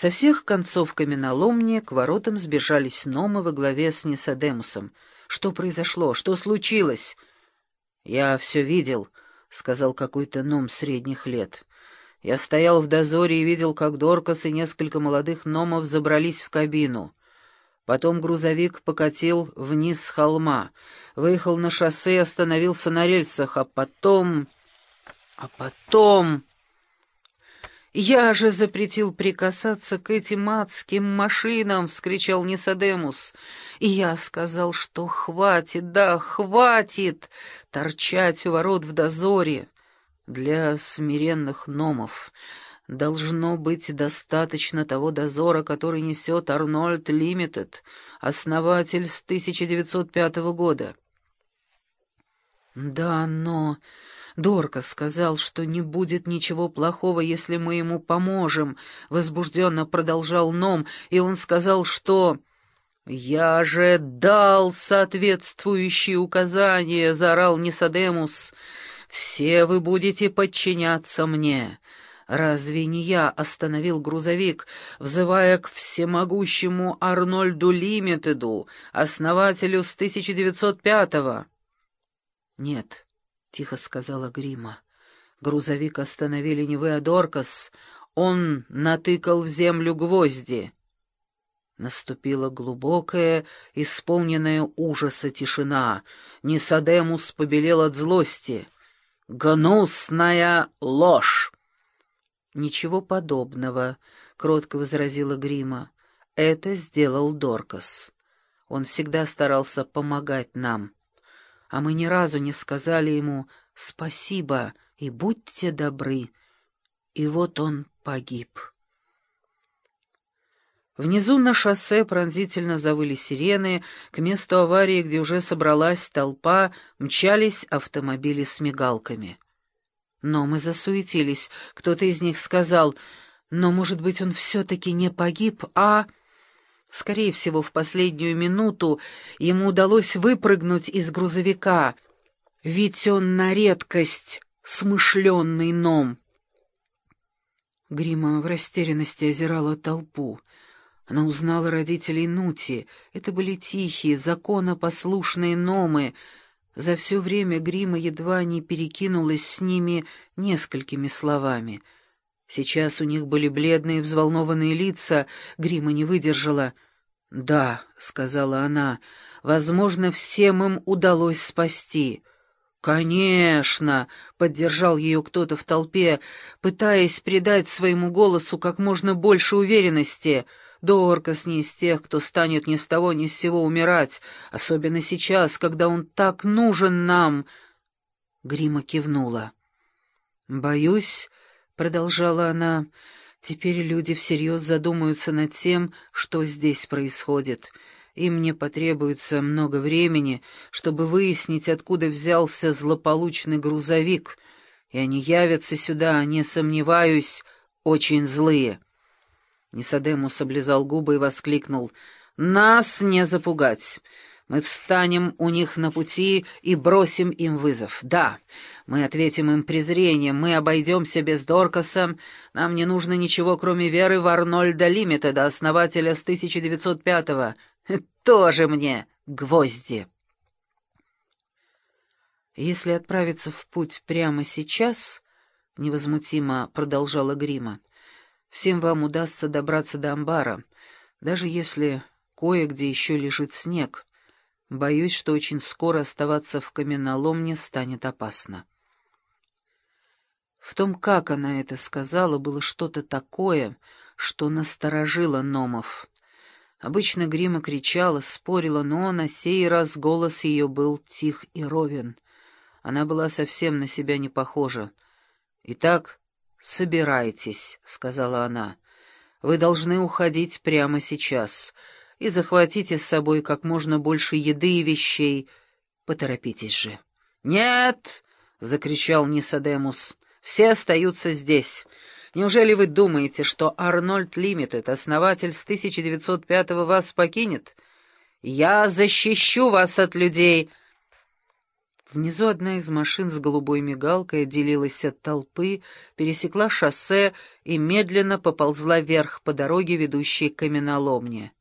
Со всех концов каменоломни к воротам сбежались номы во главе с Нисадемусом. «Что произошло? Что случилось?» «Я все видел», — сказал какой-то ном средних лет. «Я стоял в дозоре и видел, как Доркас и несколько молодых номов забрались в кабину. Потом грузовик покатил вниз с холма, выехал на шоссе и остановился на рельсах, а потом... А потом... «Я же запретил прикасаться к этим адским машинам!» — вскричал Нисадемус. «И я сказал, что хватит, да, хватит торчать у ворот в дозоре для смиренных номов. Должно быть достаточно того дозора, который несет Арнольд Лимитед, основатель с 1905 года». «Да, но...» Дорка сказал, что не будет ничего плохого, если мы ему поможем. Возбужденно продолжал Ном, и он сказал, что... «Я же дал соответствующие указания», — заорал Нисадемус. «Все вы будете подчиняться мне». Разве не я остановил грузовик, взывая к всемогущему Арнольду Лимитеду, основателю с 1905-го? Нет, — тихо сказала Грима. Грузовик остановили не вы, а Доркас. Он натыкал в землю гвозди. Наступила глубокая, исполненная ужаса тишина. Нисадемус побелел от злости. «Гнусная ложь!» «Ничего подобного», — кротко возразила Грима. «Это сделал Доркас. Он всегда старался помогать нам» а мы ни разу не сказали ему «спасибо» и «будьте добры». И вот он погиб. Внизу на шоссе пронзительно завыли сирены, к месту аварии, где уже собралась толпа, мчались автомобили с мигалками. Но мы засуетились, кто-то из них сказал, «Но, может быть, он все-таки не погиб, а...» Скорее всего, в последнюю минуту ему удалось выпрыгнуть из грузовика, ведь он на редкость смышленный ном. Грима в растерянности озирала толпу. Она узнала родителей Нути. Это были тихие, законопослушные номы. За все время Грима едва не перекинулась с ними несколькими словами — Сейчас у них были бледные взволнованные лица, Грима не выдержала. «Да», — сказала она, — «возможно, всем им удалось спасти». «Конечно!» — поддержал ее кто-то в толпе, пытаясь придать своему голосу как можно больше уверенности. Доркас не из тех, кто станет ни с того ни с сего умирать, особенно сейчас, когда он так нужен нам. Грима кивнула. «Боюсь, продолжала она, — «теперь люди всерьез задумаются над тем, что здесь происходит. Им мне потребуется много времени, чтобы выяснить, откуда взялся злополучный грузовик, и они явятся сюда, не сомневаюсь, очень злые». Нисадемус облизал губы и воскликнул, «Нас не запугать!» Мы встанем у них на пути и бросим им вызов. Да, мы ответим им презрением, мы обойдемся без Доркаса. Нам не нужно ничего, кроме веры в Арнольда Лимитеда, основателя с 1905-го. Тоже мне гвозди. Если отправиться в путь прямо сейчас, — невозмутимо продолжала Грима, — всем вам удастся добраться до амбара, даже если кое-где еще лежит снег. Боюсь, что очень скоро оставаться в каменоломне станет опасно. В том, как она это сказала, было что-то такое, что насторожило Номов. Обычно Грима кричала, спорила, но на сей раз голос ее был тих и ровен. Она была совсем на себя не похожа. «Итак, собирайтесь», — сказала она. «Вы должны уходить прямо сейчас» и захватите с собой как можно больше еды и вещей. Поторопитесь же». «Нет!» — закричал Нисадемус. «Все остаются здесь. Неужели вы думаете, что Арнольд Лимитед, основатель с 1905-го, вас покинет? Я защищу вас от людей!» Внизу одна из машин с голубой мигалкой отделилась от толпы, пересекла шоссе и медленно поползла вверх по дороге, ведущей к каменоломне.